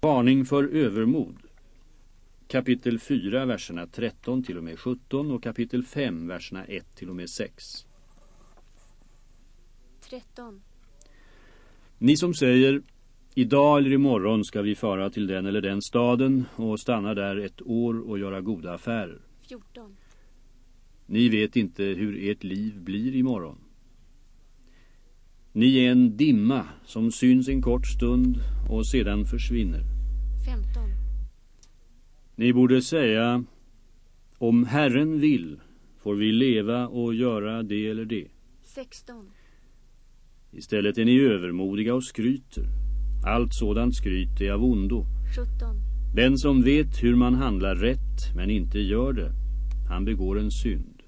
Varning för övermod. Kapitel 4, verserna 13 till och med 17 och kapitel 5, verserna 1 till och med 6. 13. Ni som säger, idag eller imorgon ska vi fara till den eller den staden och stanna där ett år och göra goda affärer. 14. Ni vet inte hur ert liv blir imorgon. Ni är en dimma som syns en kort stund och sedan försvinner. 15. Ni borde säga, om Herren vill får vi leva och göra det eller det. 16. Istället är ni övermodiga och skryter. Allt sådant skryt är av ondo. 17. Den som vet hur man handlar rätt men inte gör det, han begår en synd.